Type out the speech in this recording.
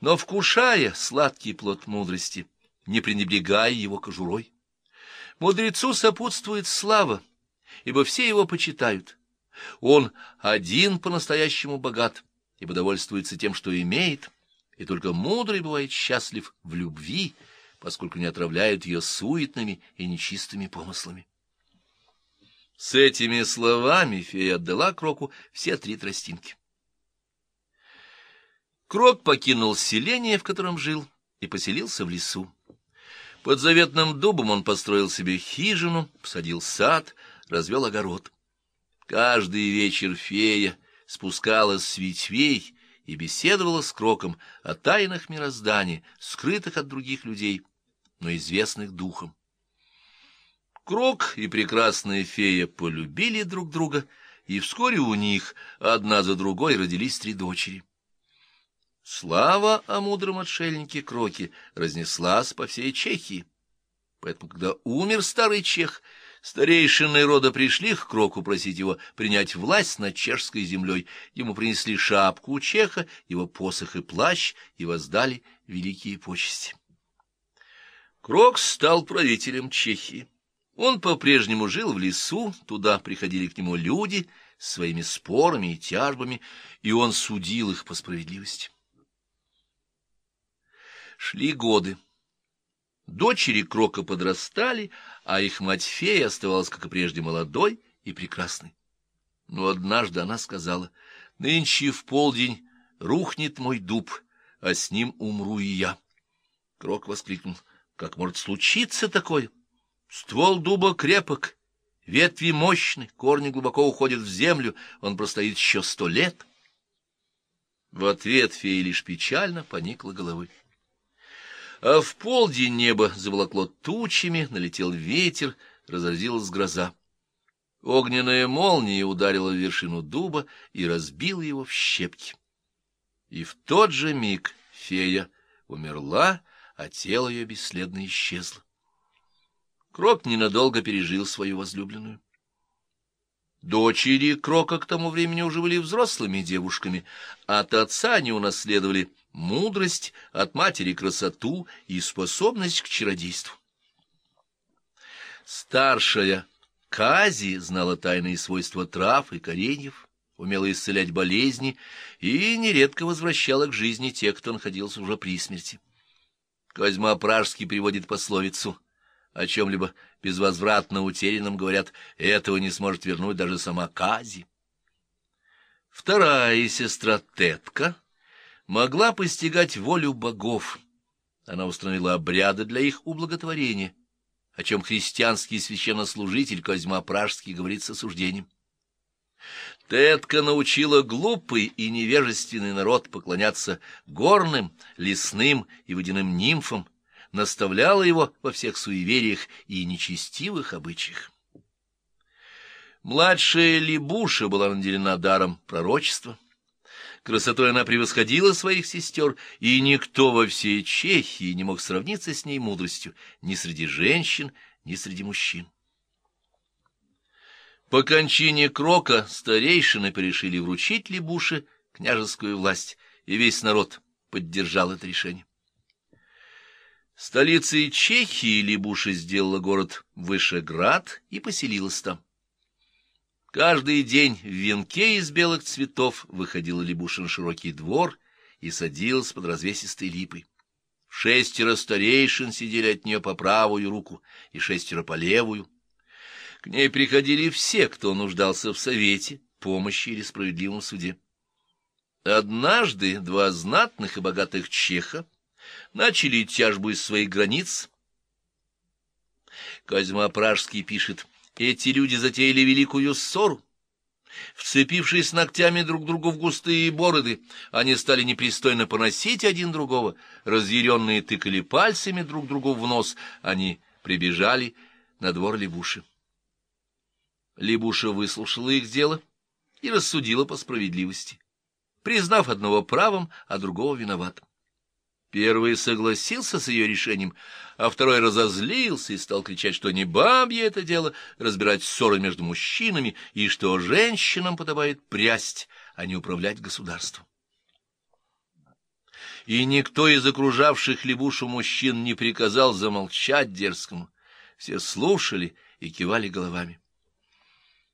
но вкушая сладкий плод мудрости, не пренебрегая его кожурой. Мудрецу сопутствует слава, ибо все его почитают. Он один по-настоящему богат, ибо довольствуется тем, что имеет, и только мудрый бывает счастлив в любви, поскольку не отравляют ее суетными и нечистыми помыслами. С этими словами фея отдала Кроку все три тростинки. Крок покинул селение, в котором жил, и поселился в лесу. Под заветным дубом он построил себе хижину, посадил сад, развел огород. Каждый вечер фея спускалась с ветвей и беседовала с Кроком о тайнах мироздания, скрытых от других людей, но известных духом. Крок и прекрасная фея полюбили друг друга, и вскоре у них одна за другой родились три дочери. Слава о мудром отшельнике Кроке разнеслась по всей Чехии. Поэтому, когда умер старый чех, старейшины рода пришли к Кроку просить его принять власть над чешской землей. Ему принесли шапку у чеха, его посох и плащ, и воздали великие почести. Крок стал правителем Чехии. Он по-прежнему жил в лесу, туда приходили к нему люди с своими спорами и тяжбами, и он судил их по справедливости. Шли годы. Дочери Крока подрастали, а их мать-фея оставалась, как и прежде, молодой и прекрасной. Но однажды она сказала, «Нынче в полдень рухнет мой дуб, а с ним умру и я». Крок воскликнул, «Как может случиться такое? Ствол дуба крепок, ветви мощны, корни глубоко уходят в землю, он простоит еще сто лет». В ответ фея лишь печально поникла головой. А в полдень небо заволокло тучами, налетел ветер, разразилась гроза. Огненная молния ударила в вершину дуба и разбила его в щепки. И в тот же миг фея умерла, а тело ее бесследно исчезло. Крок ненадолго пережил свою возлюбленную. Дочери Крока к тому времени уже были взрослыми девушками, а от отца они унаследовали мудрость, от матери красоту и способность к чародейству. Старшая Кази знала тайные свойства трав и кореньев, умела исцелять болезни и нередко возвращала к жизни тех, кто находился уже при смерти. Козьма Пражский приводит пословицу о чем-либо безвозвратно утерянном, говорят, этого не сможет вернуть даже сама Кази. Вторая сестра Тетка могла постигать волю богов. Она установила обряды для их ублаготворения, о чем христианский священнослужитель Козьма Пражский говорит с осуждением. Тетка научила глупый и невежественный народ поклоняться горным, лесным и водяным нимфам, наставляла его во всех суевериях и нечестивых обычаях. Младшая Либуша была наделена даром пророчества. Красотой она превосходила своих сестер, и никто во всей Чехии не мог сравниться с ней мудростью ни среди женщин, ни среди мужчин. По кончине Крока старейшины порешили вручить Лебуше княжескую власть, и весь народ поддержал это решение. Столицей Чехии Лебуша сделала город Вышеград и поселилась там. Каждый день в венке из белых цветов выходила Лебуша широкий двор и садилась под развесистой липой. Шестеро старейшин сидели от нее по правую руку и шестеро по левую. К ней приходили все, кто нуждался в совете, помощи или справедливом суде. Однажды два знатных и богатых чеха начали тяжбу из своих границ. Козьма Пражский пишет — эти люди затеяли великую ссору. Вцепившись ногтями друг другу в густые бороды, они стали непристойно поносить один другого, разъяренные тыкали пальцами друг другу в нос, они прибежали на двор Лебуши. Лебуша выслушала их дело и рассудила по справедливости, признав одного правым, а другого виноватым. Первый согласился с ее решением, а второй разозлился и стал кричать, что не бабье это дело разбирать ссоры между мужчинами и что женщинам подобает прясть, а не управлять государством. и никто из окружавших Лебушу мужчин не приказал замолчать дерзкому. Все слушали и кивали головами.